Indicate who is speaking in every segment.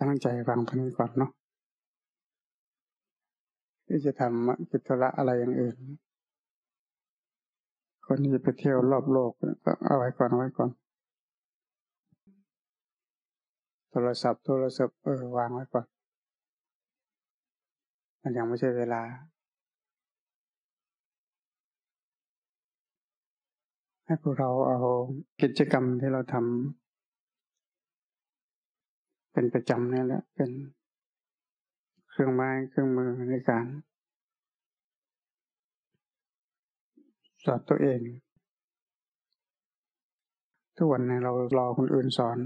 Speaker 1: ตั้งใจฟังตรงนี้ก่อนเนาะที่จะทำกิจธุระอะไรอย่างอื่น คนที่ไปเที่ยวรอบโลกก็เอาไว้ก่อนเอาไว้ก่อน โทรศัพท์โทรศัพท์เออวางไว้ก่อน มันยังไม่ใช่เวลา ให้พวกเราเอากิจกรรมที่เราทำ เป็นประจำนี่แหละ เป็นเครื่องไม้เครื่องมือในการ สอนตัวเอง ทุกวันนี้เรารอคนอื่นสอน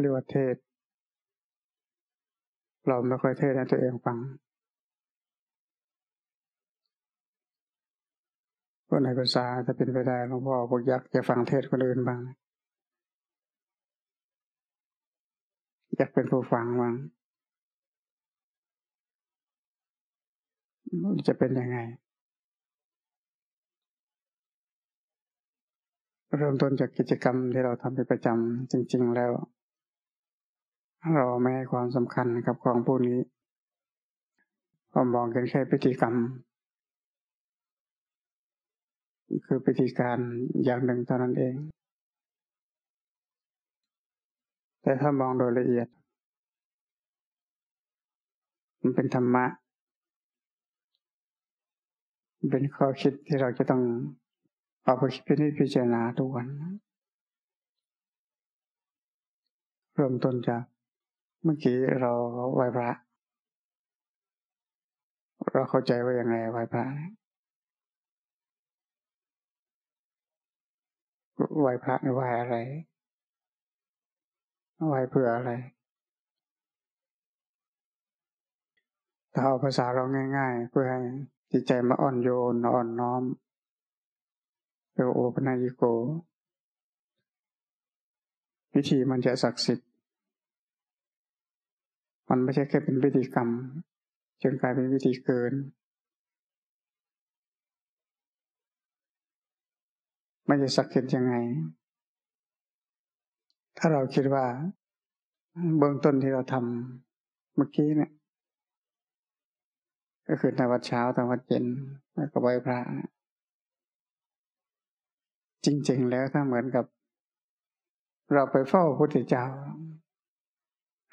Speaker 1: เรียกว่าเทศ เราไม่ค่อยเทศให้ตัวเองฟังก็ในภาษาจะเป็นไปได้หลวงพ่อบอกอยากจะฟังเทศคนอื่นบ้าง อยากเป็นผู้ฟังบ้างจะเป็นยังไง เริ่มต้นจากกิจกรรมที่เราทำเป็นประจำจริง ๆ แล้ว เราไม่ให้ความสำคัญกับของพวกนี้เรามองกันแค่พิธีกรรม คือพิธีการอย่างหนึ่งเท่านั้นเอง แต่ถ้ามองโดยละเอียด มันเป็นธรรมะ เป็นข้อคิดที่เราจะต้องเอาไปคิดพิจารณาทุกวันเริ่มต้นจากเมื่อกี้เราไหว้พระ เราเข้าใจว่าอย่างไรไหว้พระไหว้พระไหว้อะไร ไว้เพื่ออะไร ถ้าเอาภาษาเราง่าย ๆ เพื่อให้จิตใจมาอ่อนโยนอ่อนน้อมเรโอปนายโก พิธีมันจะศักดิ์สิทธิ์ มันไม่ใช่แค่เป็นพิธีกรรมจนกลายเป็นวิธีเกิน มันจะศักดิ์สิทธิ์ยังไง ถ้าเราคิดว่า เบื้องต้นที่เราทำเมื่อกี้เนี่ย ก็คือในวัดเช้าตอนวัดเย็นแล้วก็ไหว้พระ จริง ๆ แล้วถ้าเหมือนกับ เราไปเฝ้าพระพุทธเจ้า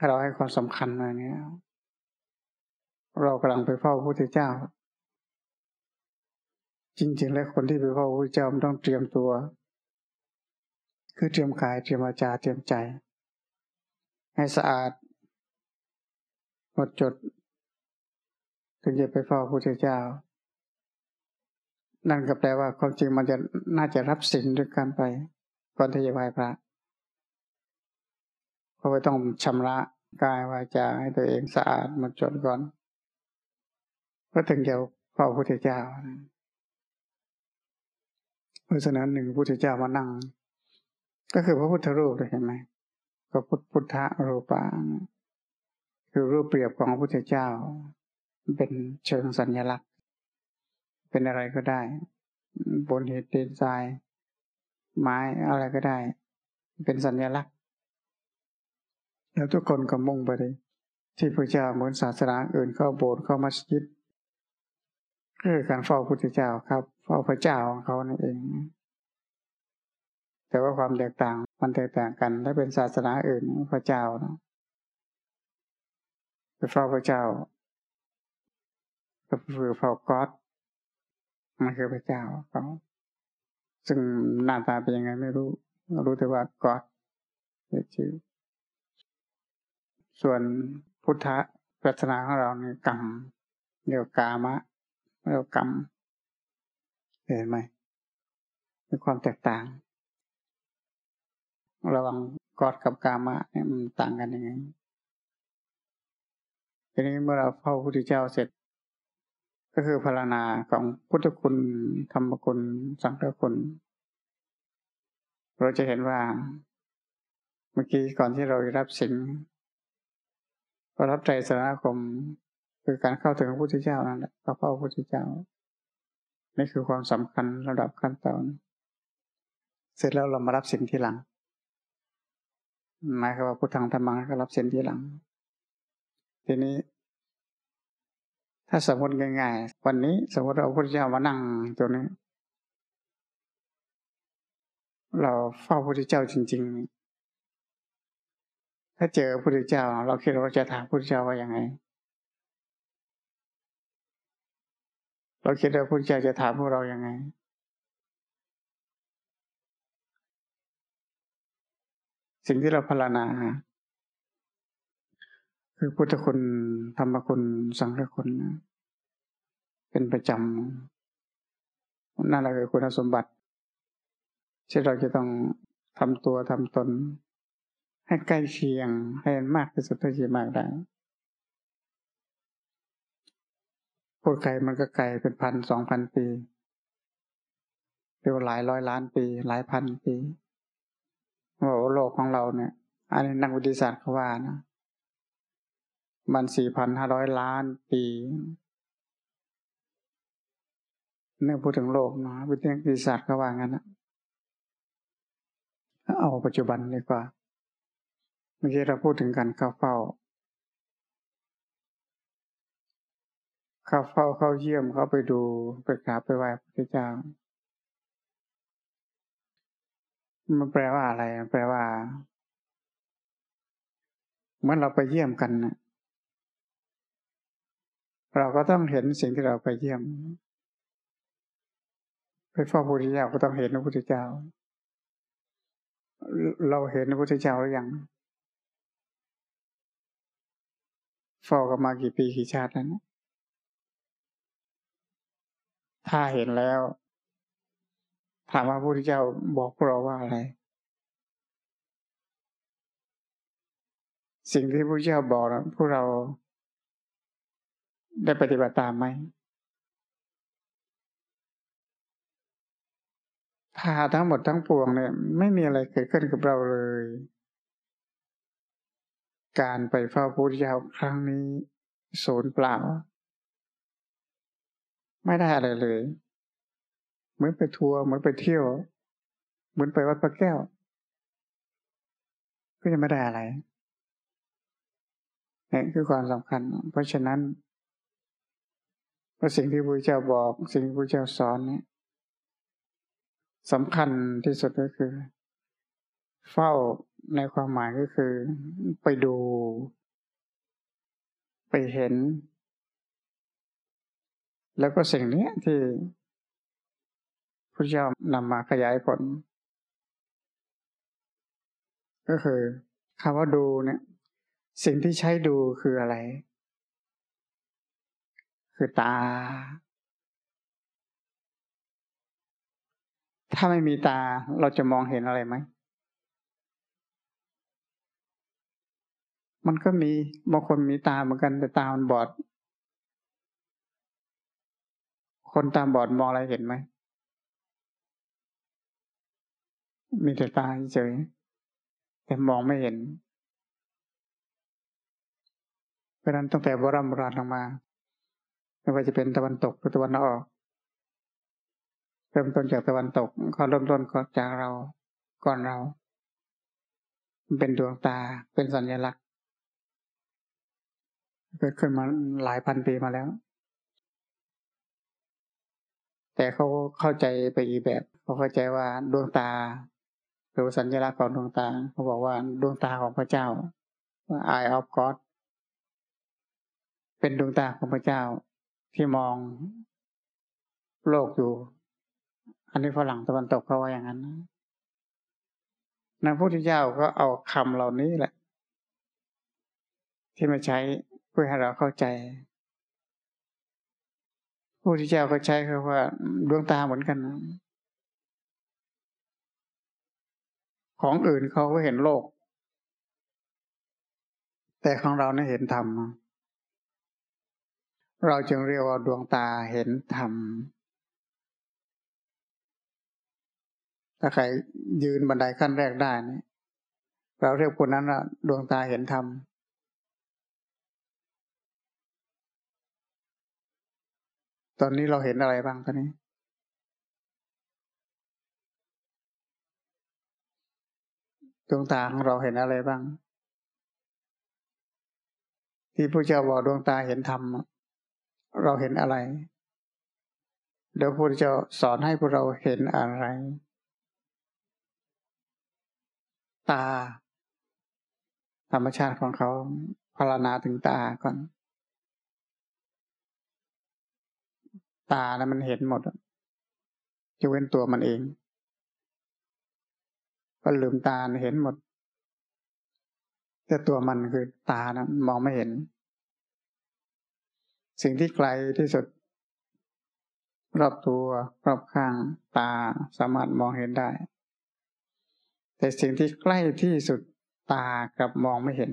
Speaker 1: เราให้ความสำคัญมาเนี้ยเรากำลังไปเฝ้าพระพุทธเจ้า จริง ๆ แล้วคนที่ไปเฝ้าพระพุทธเจ้ามันต้องเตรียมตัว คือเตรียมกายเตรียมวาจาเตรียมใจ ให้สะอาดหมดจด ถึงจะไปเฝ้าพระพุทธเจ้า นั่นก็แปลว่าความจริงมันจะน่าจะรับสินด้วยกันไปก่อนที่จะไหว้พระเพราะว่าต้องชำระกายวาจาให้ตัวเองสะอาดหมดจดก่อน ก็ถึงจะเฝ้าพระพุทธเจ้าเพราะฉะนั้นหนึ่งพระพุทธเจ้ามานั่ง ก็คือพระพุทธรูปเห็นไหมก็พุทธพุทธรูปะคือรูปเปรียบของพระพุทธเจ้า เป็นเชิงสัญลักษณ์ เป็นอะไรก็ได้ บนเหตุเดนทราย ไม้อะไรก็ได้ เป็นสัญลักษณ์ แล้วทุกคนก็มุ่งไปเลยที่พระเจ้าเหมือนศาสนาอื่นเข้าโบสถ์เข้ามัสยิดคือการเฝ้าพุทธเจ้าครับ เฝ้าพระเจ้าของเขานั่นเอง แต่ว่าความแตกต่างมันแตกต่างกัน ถ้าเป็นศาสนาอื่นพระเจ้านะไปเฝ้าพระเจ้าก็คือพอก๊อดมันคือพระเจ้าเขาซึ่งหน้าตาเป็นยังไงไม่รู้ รู้แต่ว่าก๊อดชื่อส่วนพุทธศาสนาของเราเนี่ยกรรมเรียกกามะเรียกกรรมเห็นไหมมีความแตกต่าง ระวังกอดกับกามะเนี่ยมันต่างกันยังไงทีนี้เมื่อเราเข้าพระพุทธเจ้าเสร็จ ก็คือพารณาของพุทธคุณธรรมคุณ สังฆคุณ เราจะเห็นว่า เมื่อกี้ก่อนที่เรารับสิ่งก็รับใจสารคมคือการเข้าถึงพระพุทธเจ้านั่นแหละเข้าพระพุทธเจ้านี่คือความสำคัญระดับขั้นตอน เสร็จแล้วเรามารับสิ่งที่หลัง หมายความว่าพุทธังธรรมังก็รับสิ่งที่หลัง ทีนี้ ถ้าสมมติง่ายๆวันนี้สมมติเราพระพุทธเจ้ามานั่งตรงนี้ เราเฝ้าพระพุทธเจ้าจริง ๆ ถ้าเจอพระพุทธเจ้า เราคิดว่าจะถามพระพุทธเจ้าว่ายังไง เราคิดว่าพระพุทธเจ้าจะถามพวกเรายังไง สิ่งที่เราพารณาคือพุทธคุณธรรมคุณสังฆคุณเป็นประจำนั่นแหละคือคุณสมบัติที่เราจะต้องทำตัวทำตน ให้ใกล้เคียงให้มากที่สุดเท่าที่มากได้พูดไกลมันก็ไกลเป็นพันสองพันปีเรียกว่าหลายร้อยล้านปี หลายพันปี โอ้โลกของเราเนี่ย อันนี้นักวิทยาศาสตร์เขาว่านะ มันสี่พันห้าร้อยล้านปีเนี่ยพูดถึงโลกนะวิทยาศาสตร์เขาว่างั้นนะเอาปัจจุบันดีกว่า เมื่อกี้เราพูดถึงการเข้าเฝ้า เข้าเฝ้าเข้าเยี่ยมเข้าไปดูไปกราบไปไหว้พระเจ้า มันแปลว่าอะไร แปลว่าเมื่อเราไปเยี่ยมกันนะเราก็ต้องเห็นสิ่งที่เราไปเยี่ยม ไปเฝ้าพระพุทธเจ้าก็ต้องเห็นพระพุทธเจ้า เราเห็นพระพุทธเจ้าหรือยังเฝ้ากันมากี่ปีกี่ชาติแล้วนถ้าเห็นแล้ว ถามว่าพระพุทธเจ้าบอกพวกเราว่าอะไร สิ่งที่พระพุทธเจ้าบอกนะพวกเราได้ปฏิบัติตามไหม ถ้าทั้งหมดทั้งปวงเนี่ย ไม่มีอะไรเกิดขึ้นกับเราเลย การไปเฝ้าพระพุทธเจ้าครั้งนี้ ศูนย์เปล่า ไม่ได้อะไรเลย เหมือนไปทัวร์เหมือนไปเที่ยว เหมือนไปวัดพระแก้ว ก็ยังไม่ได้อะไรนี่คือความสำคัญ เพราะฉะนั้นว่าสิ่งที่พระเจ้าบอก สิ่งที่พระเจ้าสอนเนี่ยสำคัญที่สุดก็คือ เฝ้าในความหมายก็คือ ไปดู ไปเห็น แล้วก็สิ่งนี้ที่ พุทธเจ้านำมาขยายผล ก็คือคำว่าดูเนี่ย สิ่งที่ใช้ดูคืออะไร คือตา ถ้าไม่มีตาเราจะมองเห็นอะไรไหมมันก็มีบางคนมีตาเหมือนกันแต่ตามันบอด คนตาบอดมองอะไรเห็นไหม มีแต่ตาเฉยแต่มองไม่เห็นเพราะนั้นตั้งแต่โบราณโบราณลงมาไม่ว่าจะเป็นตะวันตกหรือตะวันออก เริ่มต้นจากตะวันตกเขาเริ่มต้นก็จากเราก่อนเราเป็นดวงตาเป็นสัญลักษณ์ เกิดขึ้นมาหลายพันปีมาแล้ว แต่เขาเข้าใจไปอีกแบบเขาเข้าใจว่าดวงตา หรือสัญลักษณ์ของดวงตาเขาบอกว่าดวงตาของพระเจ้า eye of God เป็นดวงตาของพระเจ้าที่มองโลกอยู่ อันนี้ฝรั่งตะวันตกเขาว่าอย่างนั้นนะพระพุทธเจ้าก็เอาคำเหล่านี้แหละ ที่มาใช้เพื่อให้เราเข้าใจพระพุทธเจ้าก็ใช้คือว่าดวงตาเหมือนกัน ของอื่นเขาก็เห็นโลก แต่ของเราเนี่ยเห็นธรรม เราจึงเรียกว่าดวงตาเห็นธรรม ถ้าใครยืนบันไดขั้นแรกได้เนี่ยเราเรียกคนนั้นว่าดวงตาเห็นธรรมตอนนี้เราเห็นอะไรบ้างตอนนี้ ดวงตาของเราเห็นอะไรบ้าง ที่พระเจ้าบอกดวงตาเห็นธรรมเราเห็นอะไรเดี๋ยวพระเจ้าสอนให้พวกเราเห็นอะไร ตา ธรรมชาติของเขาพารณาถึงตาก่อน ตานะมันเห็นหมดจะเว้นตัวมันเอง ก็ลืมตาเห็นหมด แต่ตัวมันคือตานะมองไม่เห็น สิ่งที่ไกลที่สุด รอบตัวรอบข้างตาสามารถมองเห็นได้ แต่สิ่งที่ใกล้ที่สุดตากลับมองไม่เห็น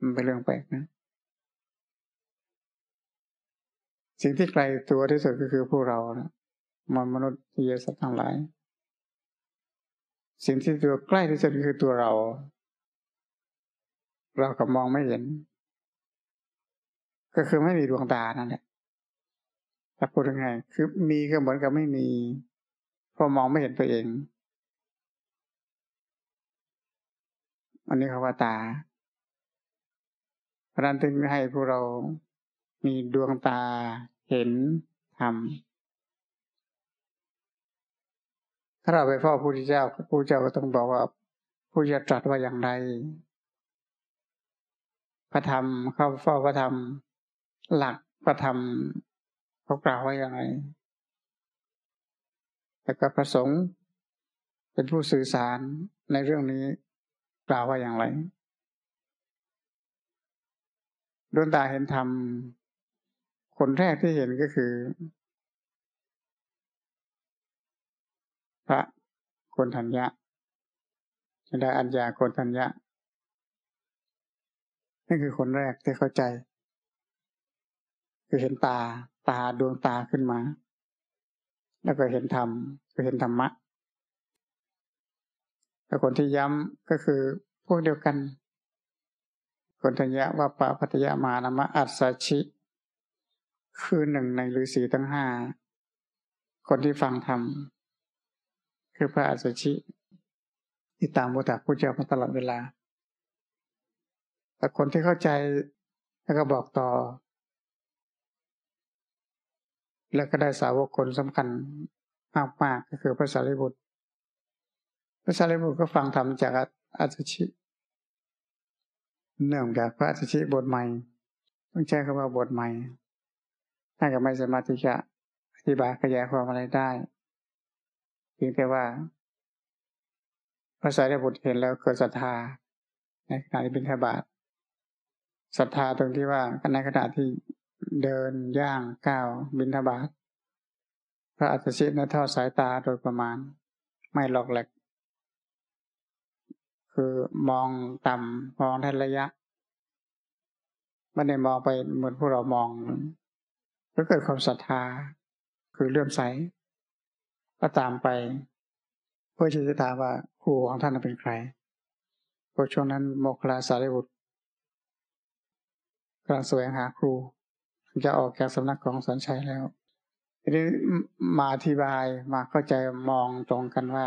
Speaker 1: มันเป็นเรื่องแปลกนะสิ่งที่ไกลตัวที่สุดก็คือพวกเรานะมนุษย์ที่สัตว์ทั้งหลาย สิ่งที่ตัวใกล้ที่สุดคือตัวเรา เราก็มองไม่เห็น ก็คือไม่มีดวงตานั่นแหละแต่พูดยังไง คือมีก็เหมือนกับไม่มีเพราะมองไม่เห็นตัวเอง อันนี้เขาว่าตาพระนันจึงให้พวกเรามีดวงตาเห็นธรรมถ้าเราไปเฝ้าพระพุทธเจ้าพระพุทธเจ้าก็ต้องบอกว่าผู้จะตรัสว่าอย่างไร พระธรรมเข้าเฝ้าพระธรรม หลักพระธรรมเขากล่าวว่าอย่างไรแต่ก็ประสงค์เป็นผู้สื่อสารในเรื่องนี้กล่าวว่าอย่างไรดวงตาเห็นธรรม คนแรกที่เห็นก็คือ พระโกนทัญญะจะได้อัญญาโกนทัญญะนี่คือคนแรกที่เข้าใจ คือเห็นตาตาดวงตาขึ้นมา แล้วก็เห็นธรรมก็เห็นธรรมะแต่คนที่ย้ำก็คือพวกเดียวกันคนทัญญะว่าปะพัตยามานามะอัศชิ คือหนึ่งในฤาษีทั้งห้าคนที่ฟังธรรม คือพระอัสชิที่ตามบุตรผู้เจ้ามาตลอดเวลา แต่คนที่เข้าใจแล้วก็บอกต่อ แล้วก็ได้สาวกคนสำคัญมากมากก็คือพระสารีบุตร พระสารีบุตรก็ฟังธรรมจากอัสชิ เนื่องจากพระอัสชิบทใหม่ ต้องใช้คำว่าบทใหม่ ถ้าก็ไม่สามารถที่จะอธิบายขยายความอะไรได้ พียงแต่ว่าพระสารีบุตรเห็นแล้วเกิดศรัทธาในขณะที่บิณฑบาตศรัทธาตรงที่ว่าในขณะที่เดินย่างก้าวบิณฑบาตพระอัศชินทอดสายตาโดยประมาณ ไม่หลอกแหลก คือมองต่ำมองทันระยะไม่ได้มองไปเหมือนพวกเรามอง ก็เกิดความศรัทธาคือเลื่อมใส ก็ตามไป เพื่อจะถามว่าครูของท่านเป็นใครพราะช่วงนั้นโมคลาสารีบุตรกำลังแสวงหาครู จะออกจากสำนักของสันชัยแล้วทีนี้มาอธิบายมาเข้าใจมองตรงกันว่า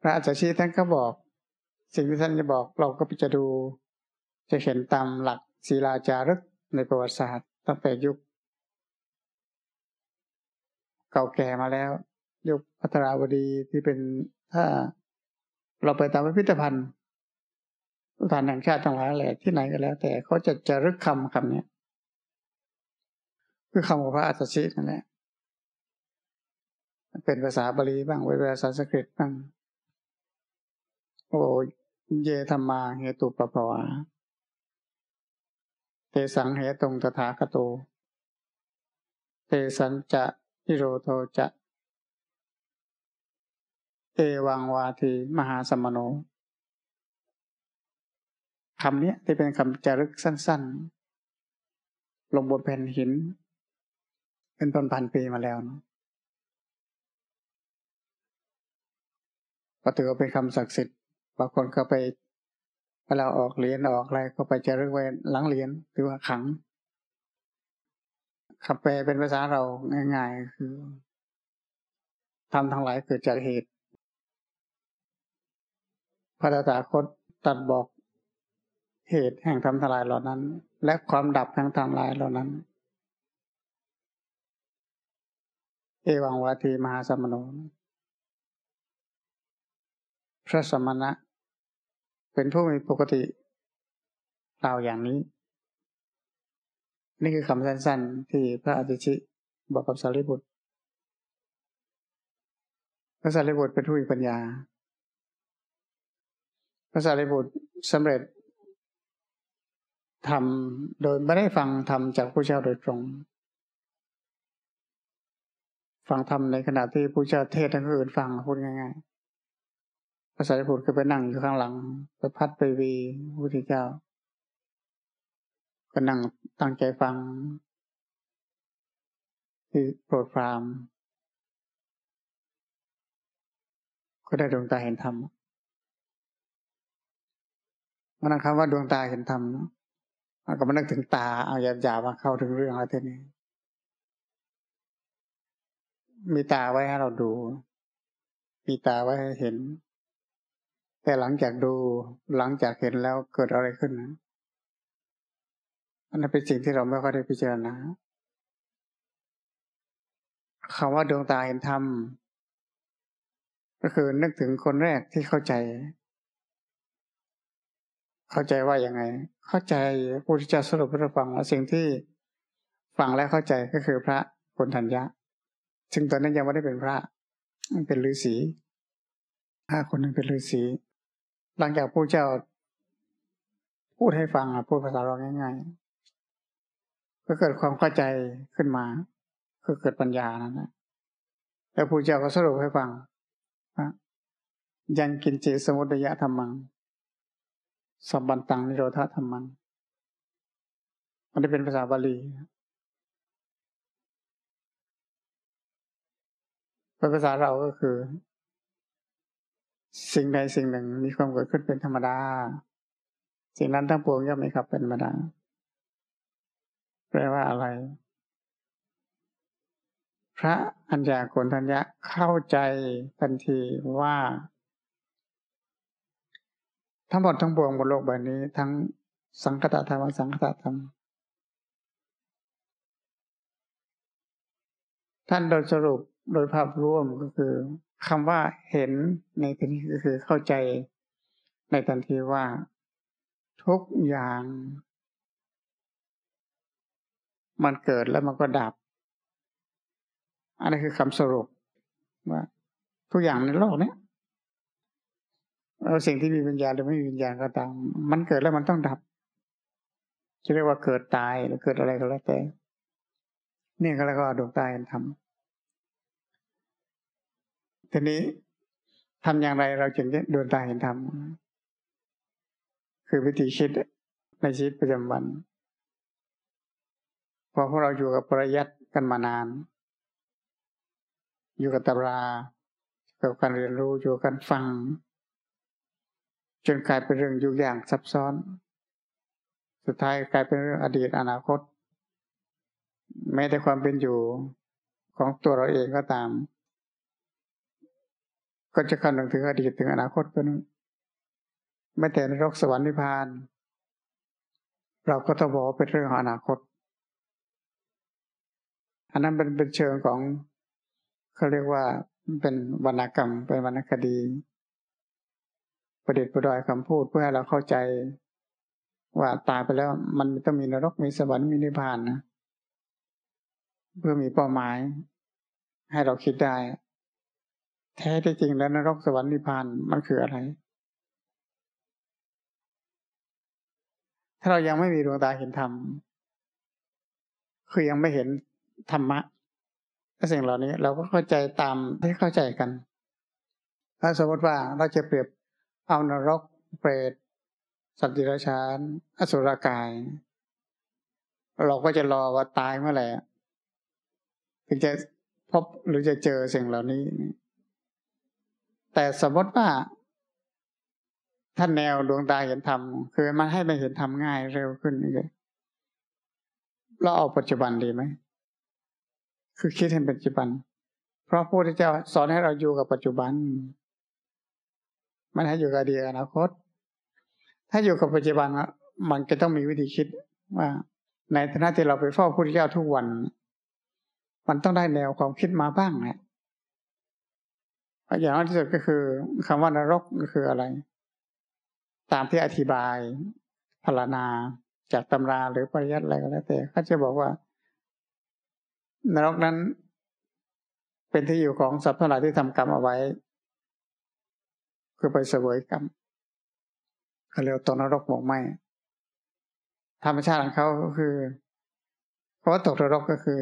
Speaker 1: พระอาจารย์ชี้ท่านก็บอก สิ่งที่ท่านจะบอกเราก็ไปจะดู จะเห็นตามหลักศีลาจารึกในประวัติศาสตร์ตั้งแต่ยุค เก่าแก่มาแล้ว ยุคพัทราวดีที่เป็นถ้าเราไปตามพิพิธภัณฑ์สถานแห่งชาติทั้งหลายแหละที่ไหนก็แล้ว แต่เขาจะจะรึกคำคำนี้คือคำของพระอัศชินั่นแหละเป็นภาษาบาลีบ้างเป็นภาษาสันสกฤตบ้างโอ้เยธรรมาเหตุปปวาเตสังเหตุงตถาคโต เตสันจะนิโรโทจะ เอวังวาทีมหาสมโนคำนี้ที่เป็นคำจารึกสั้น ๆ ลงบนแผ่นหิน เป็นต้นพันปีมาแล้วนะก็ถือว่าเป็นคำศักดิ์สิทธิ์บางคนก็ไปเวลาออกเหรียญออกอะไรก็ไปจารึกไว้หลังเหรียญหรือว่าขังคำแปลเป็นภาษาเราง่าย ๆ คือทำทั้งหลายเกิดจากเหตุ พระตถาคตตัดบอกเหตุแห่งทำทลายเหล่านั้น และความดับแห่งทำลายเหล่านั้น เอวังวาทีมหาสมโนพระสมณะ เป็นผู้มีปกติกล่าวอย่างนี้ นี่คือคำสั้นๆ ที่พระอาทิชิบอกกับสารีบุตรพระสารีบุตรเป็นผู้มีปัญญา พระสารีบุตรสำเร็จทำโดยไม่ได้ฟังธรรมจากผู้เจ้าโดยตรง ฟังธรรมในขณะที่ผู้เจ้าเทศทั้งอื่นฟังพูดง่ายๆพระสารีบุตรก็ไปนั่งอยู่ข้างหลังไปพัดไปวีพระพุทธเจ้า ก็นั่งตั้งใจฟัง ที่โปรดพรามก็ได้ดวงตาเห็นธรรม มันคำว่าดวงตาเห็นธรรมก็มานึกถึงตาเอาหยาบๆมาเข้าถึงเรื่องอะไรทีนี้ มีตาไว้ให้เราดู มีตาไว้ให้เห็น แต่หลังจากดูหลังจากเห็นแล้วเกิดอะไรขึ้นนะอันนั้นเป็นสิ่งที่เราไม่ค่อยได้พิจารณาคำว่าดวงตาเห็นธรรมก็คือนึกถึงคนแรกที่เข้าใจ เข้าใจว่ายังไง เข้าใจพุทธเจ้าสรุปให้เราฟังว่าสิ่งที่ฟังและเข้าใจก็คือพระคนทัญญะ ซึ่งตอนนั้นยังไม่ได้เป็นพระมันเป็นฤาษีห้าคนนึงเป็นฤาษีหลังจากพระเจ้า พูดให้ฟังอะพูดภาษาเราง่ายๆ ก็เกิดความเข้าใจขึ้นมาก็เกิดปัญญานั่นแหละแล้วผู้เจ้าก็สรุปให้ฟังยังกินเจสมุทยะธรรมัง สัมบันตังนิโรธาธรรมังมันจะเป็นภาษาบาลีภาษาเราก็คือ สิ่งใดสิ่งหนึ่งมีความเกิดขึ้นเป็นธรรมดา สิ่งนั้นทั้งปวงย่อมไม่ขับเป็นธรรมดา แปลว่าอะไร พระอัญญาโกณทัญญะเข้าใจทันทีว่า ทั้งหมดทั้งปวงบนโลกใบนี้ ทั้งสังคตธรรมสังคตธรรม ท่านโดยสรุปโดยภาพรวมก็คือคำว่าเห็นในที่นี้ก็คือเข้าใจในทันทีว่า ทุกอย่าง มันเกิดแล้วมันก็ดับ อันนี้คือคำสรุปว่า ทุกอย่างในโลกนี้ สิ่งที่มีวิญญาณหรือไม่มีวิญญาณก็ตาม มันเกิดแล้วมันต้องดับจะเรียกว่าเกิดตายหรือเกิดอะไรก็แล้วแต่นี่ก็แล้วก็ดวงตาเห็นธรรมทีนี้ทำอย่างไรเราจึงจะดวงตาเห็นธรรมคือวิธีคิดในชีวิตประจำวันพอพวกเราอยู่กับปริยัติกันมานาน อยู่กับตำรากับการเรียนรู้อยู่กันฟัง จนกลายเป็นเรื่องยุ่งยากซับซ้อน สุดท้ายกลายเป็นเรื่องอดีตอนาคต แม้แต่ความเป็นอยู่ของตัวเราเองก็ตาม ก็จะคำนึงถึงอดีตถึงอนาคตก็นั้นไม่แต่นรกสวรรค์นิพพาน เราก็ต้องบอกเป็นเรื่องของอนาคต อันนั้นเป็นเป็นเชิงของเขาเรียกว่าเป็นวรรณกรรมเป็นวรรณคดี ประเด็จประดอยคำพูดเพื่อให้เราเข้าใจ ว่าตายไปแล้ว มันต้องมีนรกมีสวรรค์มีนิพพานนะเพื่อมีเป้าหมาย ให้เราคิดได้ แท้ที่จริงแล้วนรกสวรรค์นิพพานมันคืออะไร ถ้าเรายังไม่มีดวงตาเห็นธรรมคือยังไม่เห็นธรรมะและสิ่งเหล่านี้เราก็เข้าใจตามที่เข้าใจกัน ถ้าสมมติว่าเราจะเปรียบ เอานรก เปรต สัตว์ดิรัจฉาน อสุรกาย เราก็จะรอว่าตายเมื่อไหร่ถึงจะพบหรือจะเจอสิ่งเหล่านี้ แต่สมมติว่าท่านแนวดวงตาเห็นธรรมคือมันให้มันเห็นธรรมง่ายเร็วขึ้นนี่เราเอาปัจจุบันดีไหม คือคิดให้เป็นปัจจุบัน เพราะพระพุทธเจ้าสอนให้เราอยู่กับปัจจุบัน มันให้อยู่กับอดีตอนาคต ถ้าอยู่กับปัจจุบันมันจะต้องมีวิธีคิดว่า ในฐานะที่เราไปเฝ้าพระพุทธเจ้าทุกวัน มันต้องได้แนวความคิดมาบ้างนะอย่างน้อยที่สุดก็คือคำว่านรกก็คืออะไร ตามที่อธิบายพรรณนาจากตำราหรือปริยัติอะไรก็แล้วแต่เขาจะบอกว่า นรกนั้น เป็นที่อยู่ของสัตว์ทั้งหลายที่ทำกรรมเอาไว้ คือไปเสวยกรรมเขาเรียกตกนรกหมกไหมธรรมชาติของเขาก็คือเพราะว่าตกนรกก็คือ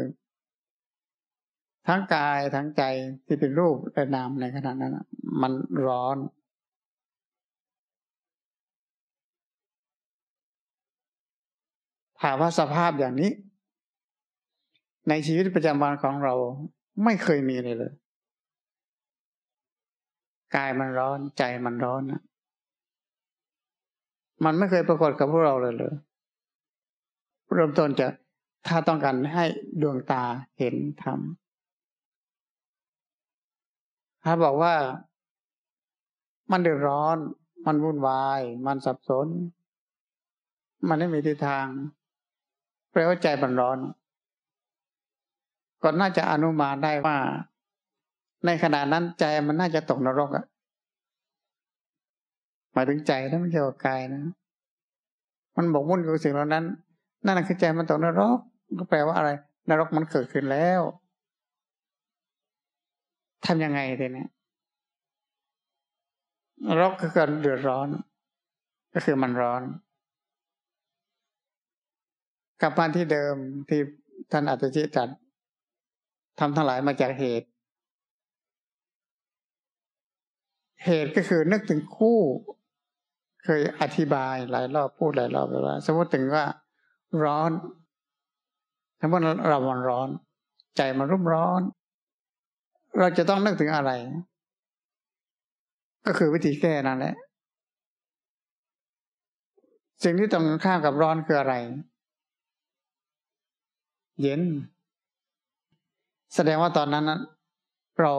Speaker 1: ทั้งกายทั้งใจที่เป็นรูปและนามในขณะนั้นมันร้อนถามว่าสภาพอย่างนี้ ในชีวิตประจำวันของเราไม่เคยมีเลยเลย กายมันร้อนใจมันร้อนนะมันไม่เคยปรากฏกับพวกเราเลยเลยเริ่มต้นจะถ้าต้องการให้ดวงตาเห็นธรรมถ้าบอกว่ามันเดือดร้อน มันวุ่นวาย มันสับสน มันไม่มีทิศทางแปลว่าใจมันร้อน ก็น่าจะอนุมานได้ว่า ในขณะนั้นใจมันน่าจะตกนรกอะหมายถึงใจนะไม่ใช่ว่ากายนะ มันบอกมุ่นกับสิ่งเหล่านั้น นั่นคือใจมันตกนรก ก็แปลว่าอะไร นรกมันเกิดขึ้นแล้วทำยังไงทีนี้นรกคือการเดือดร้อน ก็คือมันร้อน กลับมาที่เดิมที่ท่านอัตจิตัดทำทั้งหลายมาจากเหตุ เหตุก็คือนึกถึงคู่ เคยอธิบายหลายรอบพูดหลายรอบไปว่า สมมติถึงว่า ร้อน สมมติเรามันร้อน ใจมันรุ่มร้อน เราจะต้องนึกถึงอะไร ก็คือวิธีแก้นั่นแหละสิ่งที่ตรงข้ามกับร้อนคืออะไร เย็น แสดงว่าตอนนั้นเรา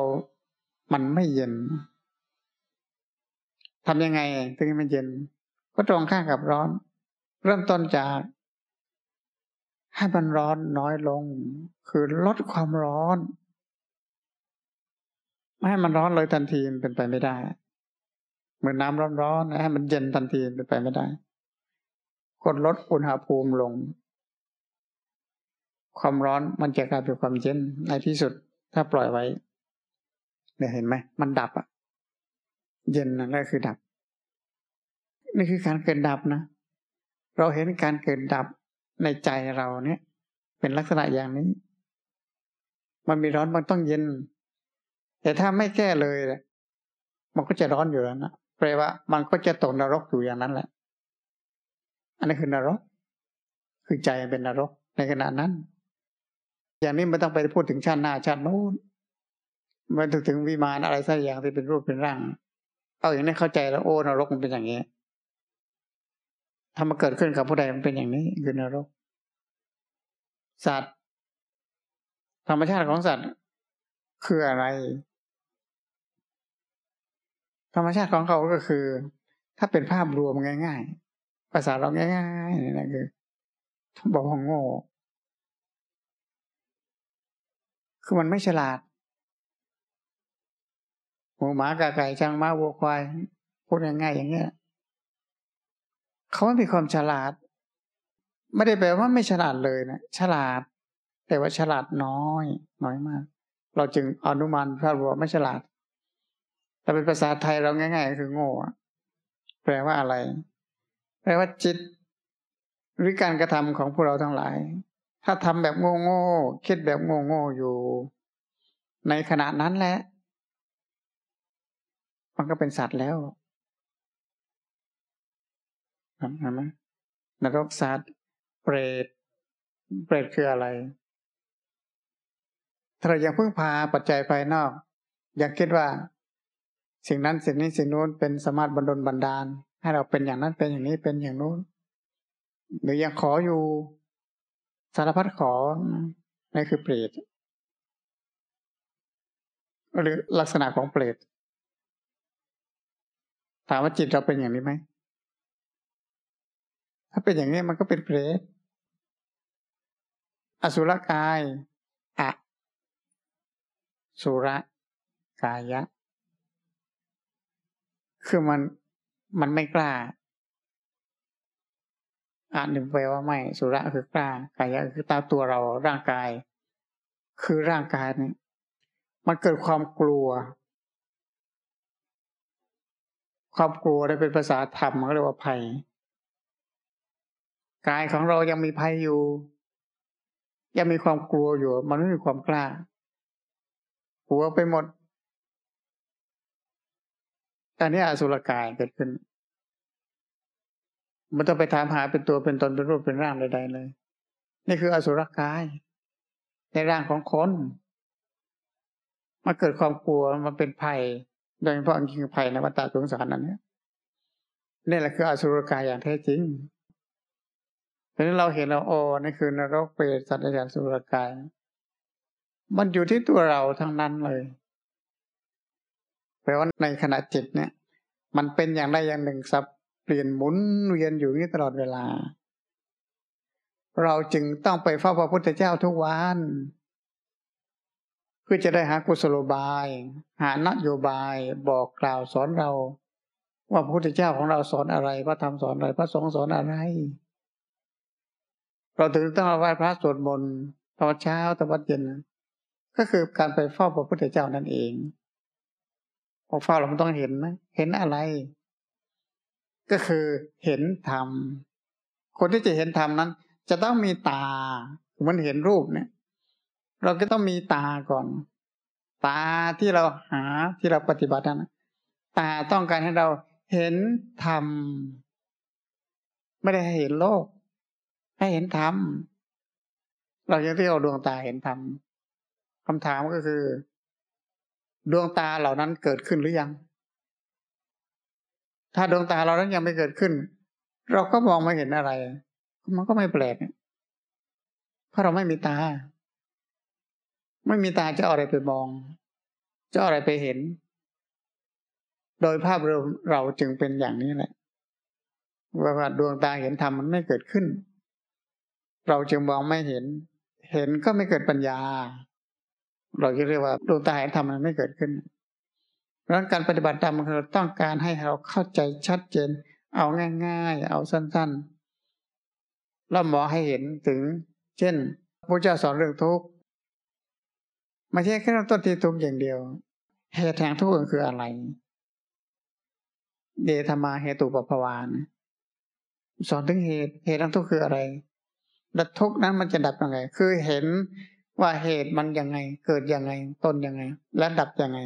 Speaker 1: มันไม่เย็น ทำยังไงถึงมันเย็น ก็ตรงข้ามกับร้อน เริ่มต้นจาก ให้มันร้อนน้อยลง คือลดความร้อน ไม่ให้มันร้อนเลยทันทีมันเป็นไปไม่ได้ เหมือนน้ำร้อนๆให้มันเย็นทันทีเป็นไปไม่ได้กดลดอุณหภูมิลง ความร้อนมันจะกลายเป็นความเย็นในที่สุด ถ้าปล่อยไว้เนี่ยเห็นไหมมันดับอะ เย็นนั่นแหละคือดับ นี่คือการเกิดดับนะ เราเห็นการเกิดดับในใจเราเนี่ย เป็นลักษณะอย่างนี้ มันมีร้อนมันต้องเย็น แต่ถ้าไม่แก้เลยมันก็จะร้อนอยู่แล้วนะแปลว่า มันก็จะตกนรกอยู่อย่างนั้นแหละ อันนี้คือนรก คือใจเป็นนรกในขณะนั้น อย่างนี้ไม่ต้องไปพูดถึงชาติหน้าชาติโน้นไม่ถึงถึงวิมานอะไรสักอย่างที่เป็นรูปเป็นร่าง เอาอย่างนี้เข้าใจแล้วโอ้นรกมันเป็นอย่างนี้ถ้ามาเกิดขึ้นกับผู้ใดมันเป็นอย่างนี้คือนรก สัตว์ ธรรมชาติของสัตว์คืออะไร ธรรมชาติของเขาก็คือ ถ้าเป็นภาพรวมง่ายๆภาษาเราง่ายๆนี่นะคือบอกว่าโง่คือมันไม่ฉลาด หมูหมากาไก่ช้างม้าวัวควายพูดง่ายๆอย่างเงี้ยเขาไม่มีความฉลาด ไม่ได้แปลว่าไม่ฉลาดเลยนะฉลาด แต่ว่าฉลาดน้อย น้อยมาก เราจึงอนุมานพระบัวไม่ฉลาด แต่เป็นภาษาไทยเราง่าย ๆ คือโง่แปลว่าอะไร แปลว่าจิต หรือการกระทำของพวกเราทั้งหลาย ถ้าทำแบบโง่ๆคิดแบบโง่ๆอยู่ ในขณะนั้นแหละ มันก็เป็นสัตว์แล้วเห็นไหมนรกสัตว์เปรตเปรตคืออะไร ถ้าเรายังพึ่งพาปัจจัยภายนอกอยากคิดว่า สิ่งนั้นสิ่งนี้สิ่งนู้นเป็นสามารถบรรดลบันดาล ให้เราเป็นอย่างนั้นเป็นอย่างนี้เป็นอย่างนู้น หรือยังขออยู่สารพัดขอนี่คือเปรตหรือลักษณะของเปรต ถามว่าจิตเราเป็นอย่างนี้ไหม ถ้าเป็นอย่างนี้มันก็เป็นเปรตอสุรกายอะสุรกายะ คือมันมันไม่กล้าอ่านหนึ่งแปลว่าไม่ สุระคือกล้ากายะคือตาตัวเราร่างกาย คือร่างกายนี่มันเกิดความกลัว ความกลัวได้เป็นภาษาธรรมเขาเรียกว่าภัยกายของเรายังมีภัยอยู่ ยังมีความกลัวอยู่ มันไม่มีความกล้ากลัวไปหมดอันนี้อสุรกายเกิดขึ้นมันต้องไปถามหาเป็นตัวเป็นตนเป็นรูปเป็นร่างใดๆเลย นี่คืออสุรกาย ในร่างของคนมาเกิดความกลัวมันเป็นภัย โดยเฉพาะจริงภัยในวัฏสงสารนั้นเนี่ยนี่แหละคืออสุรกายอย่างแท้จริงทีนี้เราเห็นเราโอ้นี่คือนรกเปรตสัตว์อย่างสุรกาย มันอยู่ที่ตัวเราทั้งนั้นเลยแปลว่าในขณะจิตเนี่ย มันเป็นอย่างใดอย่างหนึ่งสับเปลี่ยนหมุนเวียนอยู่นี้ตลอดเวลา เราจึงต้องไปเฝ้าพระพุทธเจ้าทุกวัน พื่อจะได้หากุศโลบาย หานโยบายบอกกล่าวสอนเรา ว่าพระพุทธเจ้าของเราสอนอะไรพระธรรมสอนอะไรพระสงฆ์สอนอะไร เราถึงต้องมาไหว้พระสวดมนต์ตอนเช้าตอนวันเย็นก็คือการไปเฝ้าพระพุทธเจ้านั่นเองพอเฝ้าเราต้องเห็นนะเห็นอะไร ก็คือเห็นธรรมคนที่จะเห็นธรรมนั้น จะต้องมีตาเหมือนเห็นรูปเนี่ย เราก็ต้องมีตาก่อน ตาที่เราหาที่เราปฏิบัตินะตาต้องการให้เราเห็นธรรมไม่ได้ให้เห็นโลก ให้เห็นธรรมเราจะเรียกดวงตาเห็นธรรมคำถามก็คือ ดวงตาเหล่านั้นเกิดขึ้นหรือยัง ถ้าดวงตาเรานั้นยังไม่เกิดขึ้น เราก็มองไม่เห็นอะไร มันก็ไม่แปลกเพราะเราไม่มีตา ไม่มีตาจะอาอะไรไปมอง จะออะไรไปเห็น โดยภาพรวมเราจึงเป็นอย่างนี้แหละว่าดวงตาเห็นธรรมมันไม่เกิดขึ้น เราจึงมองไม่เห็น เห็นก็ไม่เกิดปัญญา เราจะเรียกว่าดวงตาเห็นธรรมมันไม่เกิดขึ้นเพราะการปฏิบัติธรรมคือต้องการให้เราเข้าใจชัดเจน เอาง่าย ๆ เอาสั้นๆแล้วหมอให้เห็นถึง เช่นพระเจ้าสอนเรื่องทุกข์ ไม่ใช่แค่เราต้นที่ทุกข์อย่างเดียว เหตุแห่งทุกข์คืออะไร เดธมาเหตุปภวานสอนถึงเหตุ เหตุแห่งทุกข์คืออะไรและทุกข์นั้นมันจะดับยังไง คือเห็นว่าเหตุมันยังไง เกิดยังไง ต้นยังไง และดับยังไง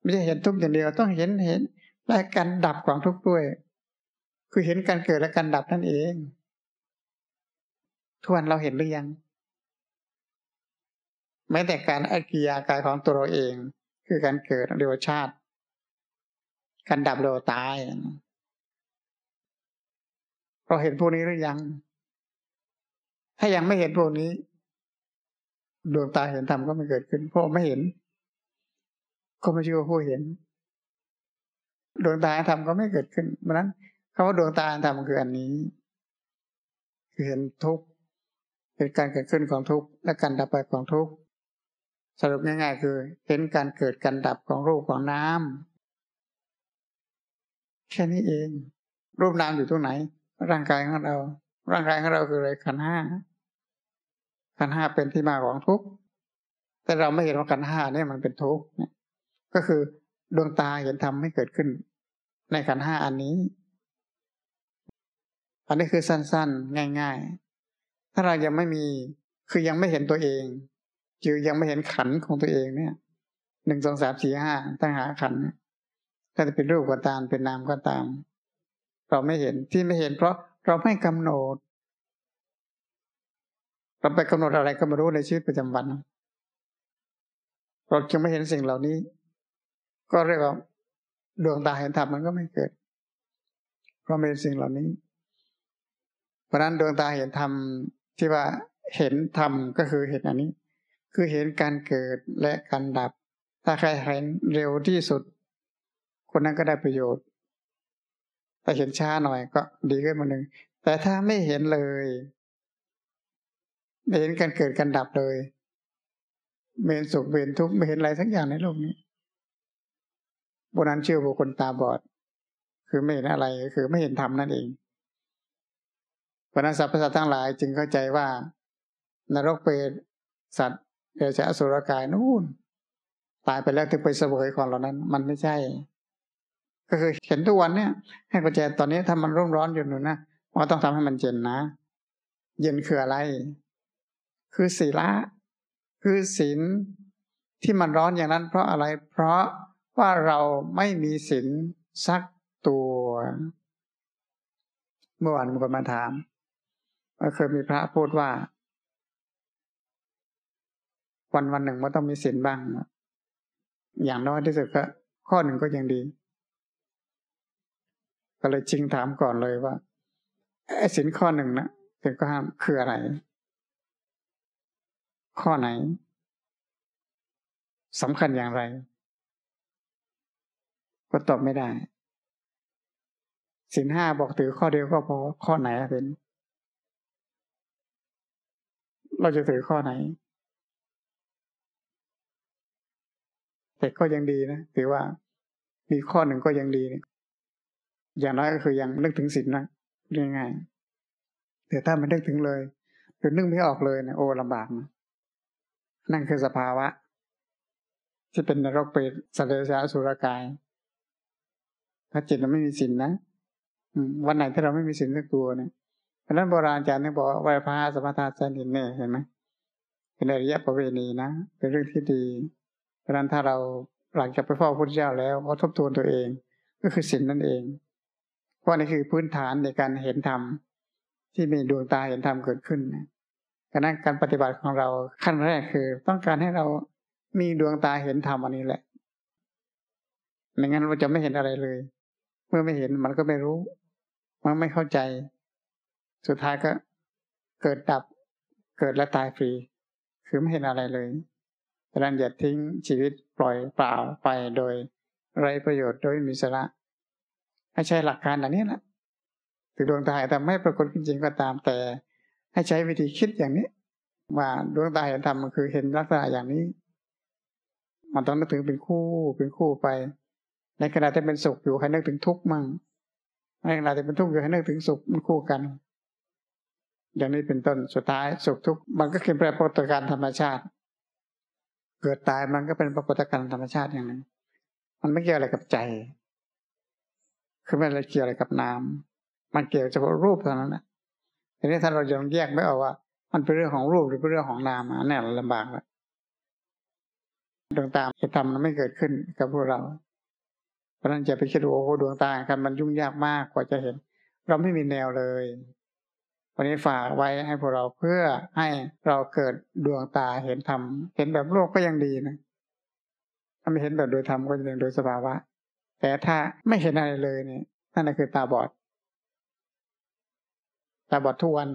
Speaker 1: ไม่ใช่เห็นทุกข์อย่างเดียว ต้องเห็นเห็นและการดับของทุกข์ด้วย คือเห็นการเกิดและการดับนั่นเองทวนเราเห็นหรือยัง แม้แต่การอากิยากายของตัวเราเอง คือการเกิดเรียกว่าชาติ การดับเรียกว่าตายเราเห็นพวกนี้หรือยัง ถ้ายังไม่เห็นพวกนี้ดวงตาเห็นธรรมก็ไม่เกิดขึ้น เพราะไม่เห็น ก็ไม่ชื่อว่าผู้เห็น ดวงตาธรรมก็ไม่เกิดขึ้นเพราะนั้นคำว่าดวงตาธรรมคืออันนี้ คือเห็นทุกข์เป็นการเกิดขึ้นของทุกข์และการดับไปของทุกข์ สรุปง่ายๆคือ เห็นการเกิดการดับของรูปของน้ำแค่นี้เอง รูปนามอยู่ตรงไหน ร่างกายของเรา ร่างกายของเราคืออะไรขันห้าขันห้าเป็นที่มาของทุกข์แต่เราไม่เห็นว่าขันห้าเนี่ยมันเป็นทุกข์ก็คือดวงตาเห็นธรรมให้เกิดขึ้น ในขันห้าอันนี้ อันนี้คือสั้นๆ ง่าย ๆ ถ้าเรายังไม่มีคือยังไม่เห็นตัวเอง จือยังไม่เห็นขันของตัวเองเนี่ยหนึ่งสองสามสี่ห้าตั้งหาขันถ้าจะเป็นรูปก็ตามเป็นนามก็ตาม เราไม่เห็นที่ไม่เห็นเพราะเราไม่กำหนด เราไปกำหนดอะไรก็ไม่รู้ในชีวิตประจำวัน เราจึงไม่เห็นสิ่งเหล่านี้ ก็เรียกว่าดวงตาเห็นธรรมมันก็ไม่เกิด เพราะไม่เห็นสิ่งเหล่านี้ เพราะนั้นดวงตาเห็นธรรมที่ว่าเห็นธรรมก็คือเห็นอันนี้ คือเห็นการเกิดและการดับ ถ้าใครเห็นเร็วที่สุด คนนั้นก็ได้ประโยชน์ แต่เห็นช้าหน่อยก็ดีขึ้นมาหนึ่ง แต่ถ้าไม่เห็นเลยไม่เห็นการเกิดการดับเลยไม่เห็นสุขไม่เห็นทุกข์ไม่เห็นอะไรสักอย่างในโลกนี้โบราณเชื่อบุคคลตาบอด คือไม่เห็นอะไรคือไม่เห็นธรรมนั่นเองเพราะนั้นสรรพสัตว์ทั้งหลายจึงเข้าใจว่า นรกเปรตสัตว์ เดรัจฉานสุรกายนู่นตายไปแล้วถึงไปเสวยของเหล่านั้น มันไม่ใช่ ก็คือเห็นทุกวันเนี่ย ให้กระแจตอนนี้ถ้ามันร้อนร้อนอยู่หนูนะมันต้องทำให้มันเย็นนะ เย็นคืออะไร คือศีละ คือศีลที่มันร้อนอย่างนั้น เพราะอะไร เพราะว่าเราไม่มีศีลสักตัว เมื่อวานมีคนมาถามว่าเคยมีพระพูดว่า วันวันหนึ่งมันต้องมีศีลบ้าง อย่างน้อยที่สุดก็ ข้อหนึ่งก็ยังดี ก็เลยชิงถามก่อนเลยว่าไอ้ศีลข้อหนึ่งนะเป็นข้อห้ามคืออะไร ข้อไหนสำคัญอย่างไร ก็ตอบไม่ได้สินห้าบอกถือข้อเดียวก็พอข้อไหนเป็นเราจะถือข้อไหน แต่ก็ยังดีนะถือว่ามีข้อหนึ่งก็ยังดีนะอย่างน้อยก็คือยังนึกถึงสินนะง่ายๆแต่ถ้ามันนึกถึงเลยหรือนึกไม่ออกเลยนะโอ้ลำบากนะนั่นคือสภาวะ ที่เป็นนรกเปรตสัตว์เดรัจฉานสุรกาย ถ้าจิตเราไม่มีสินนะวันไหนที่เราไม่มีสินสักตัวเนี่ยเพราะนั้นโบราณอาจารย์เนี่ยบอกไหว้พระสมถะสนินเนี่ยเห็นไหมเป็นอริยประเวณีนะ เป็นเรื่องที่ดี เพราะนั้นถ้าเราหลังจากไปเฝ้าพระพุทธเจ้าแล้วก็ทบทวนตัวเอง ก็คือสินนั่นเอง เพราะนี่คือพื้นฐานในการเห็นธรรมที่มีดวงตาเห็นธรรมเกิดขึ้นดังนั้นการปฏิบัติของเราขั้นแรกคือ ต้องการให้เรามีดวงตาเห็นธรรมอันนี้แหละไม่งั้นเราจะไม่เห็นอะไรเลย เมื่อไม่เห็นมันก็ไม่รู้ มันไม่เข้าใจ สุดท้ายก็เกิดดับ เกิดและตายฟรี คือไม่เห็นอะไรเลย ดังนั้นอย่าทิ้งชีวิตปล่อยเปล่าไปโดยไรประโยชน์โดยมีสาระให้ใช้หลักการเหล่านี้แหละถึงดวงตาแต่ไม่ปรากฏจริงก็ตามแต่ ให้ใช้วิธีคิดอย่างนี้ ว่าดวงตาเห็นธรรมมันคือเห็นลักษณะอย่างนี้ มันต้องนึกถึงเป็นคู่เป็นคู่ไป ในขณะที่เป็นสุขอยู่ใครนึกถึงทุกข์มั่งในขณะที่เป็นทุกข์อยู่ให้นึกถึงสุขมันคู่กัน อย่างนี้เป็นต้นสุดท้ายสุขทุกข์มันก็คือปรากฏการธรรมชาติ เกิดตายมันก็เป็นปรากฏการณ์ธรรมชาติอย่างนั้น มันไม่เกี่ยวอะไรกับใจ คือไม่เกี่ยวอะไรกับนามมันเกี่ยวเฉพาะรูปเท่านั้นแหละทีนี้ถ้าเรายังแยกไม่ออกว่า มันเป็นเรื่องของรูปหรือเป็นเรื่องของนามอันนี้ลำบากแล้วดวงตาจะทำมันไม่เกิดขึ้นกับพวกเรา เพราะนั้นจะไปคิดว่าโอ้โหดวงตากันมันยุ่งยากมากกว่าจะเห็น เราไม่มีแนวเลย วันนี้ฝากไว้ให้พวกเราเพื่อให้เราเกิดดวงตาเห็นธรรม เห็นแบบโลกก็ยังดีนะ ถ้าไม่เห็นแบบโดยธรรมก็จะเป็นโดยสภาวะ แต่ถ้าไม่เห็นอะไรเลยเนี่ยนั่นคือตาบอด ตาบอดทุกวัน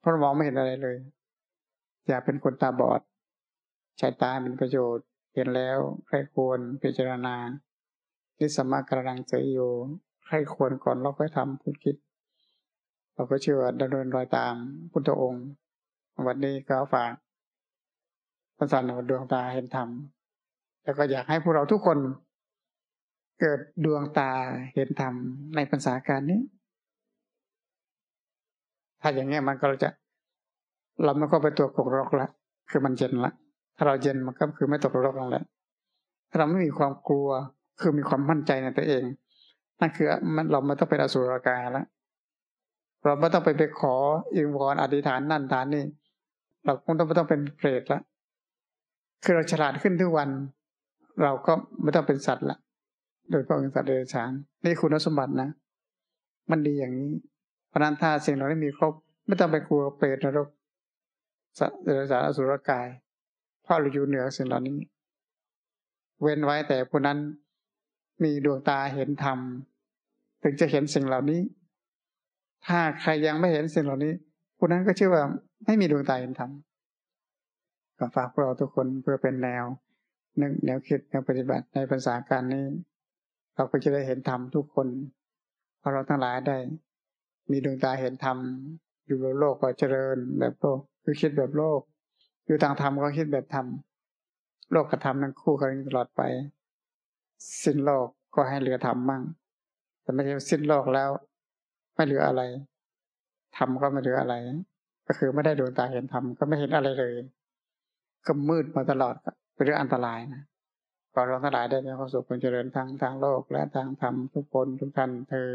Speaker 1: เพราะมองไม่เห็นอะไรเลย อย่าเป็นคนตาบอด ใช้ตาเป็นประโยชน์ เห็นแล้วใครควรพิจารณาที่สมากระดังเจอยู่ใครควรก่อนเราค่อยทำพูดคิด เราก็เชื่อดำเนินรอยตามพุทธองค์ วันนี้ก็ฝากพระสันดวงตาเห็นธรรม แล้วก็อยากให้พวกเราทุกคน เกิดดวงตาเห็นธรรมในภาษาการนี้ ถ้าอย่างเงี้มันก็จะ เราไม่ก็ไปตัวกกรกละ คือมันเย็นละ ถ้าเราเย็นมันก็คือไม่ตกรกลงแล้วถ้าเราไม่มีความกลัว คือมีความมั่นใจในตัวเอง นั่นคือมันเราไม่ต้องเป็นอสุรกายแล้ว เราไม่ต้องไปไปขออิงวอนอธิษฐานนั่นฐานนี่เราคงต้องไม่ต้องเป็นเปรตละคือเราฉลาดขึ้นทุกวัน เราก็ไม่ต้องเป็นสัตว์ละโดยเพราะสัตว์เดรัจฉานนี่คุณสมบัตินะ มันดีอย่างนี้พระนันถ้าสิ่งเหล่านี้มีครบ ไม่ต้องไปกลัวเปรตนรกสัตว์เดรัจฉานอสุรกายเพราะเราอยู่เหนือสิ่งเหล่านี้ เว้นไว้แต่ผู้นั้นมีดวงตาเห็นธรรมถึงจะเห็นสิ่งเหล่านี้ ถ้าใครยังไม่เห็นสิ่งเหล่านี้ผู้นั้นก็ชื่อว่าไม่มีดวงตาเห็นธรรมก็ฝากพวกเราทุกคนเพื่อเป็นแนวนึกแนวคิดแนวปฏิบัติในภาษาการนี้ เราก็จะได้เห็นธรรมทุกคนเพราะเราทั้งหลายได้ มีดวงตาเห็นธรรมอยู่บนโลกก็เจริญแบบโลกคือคิดแบบโลก อยู่ทางธรรมก็คิดแบบธรรมโลกกับธรรมนั้นคู่กันตลอดไป สิ้นโลกก็ให้เหลือธรรมมั่งแต่ไม่ใช่สิ้นโลกแล้ว ไม่เหลืออะไรทำก็ไม่เหลืออะไร ก็คือไม่ได้ดวงตาเห็นธรรมก็ไม่เห็นอะไรเลย ก็มืดมาตลอดเป็นเรื่องอันตรายนะขอเราทั้งหลายได้มีความสุขความเจริญทางทางโลกและทางธรรมทุกคนทุกท่านเทอ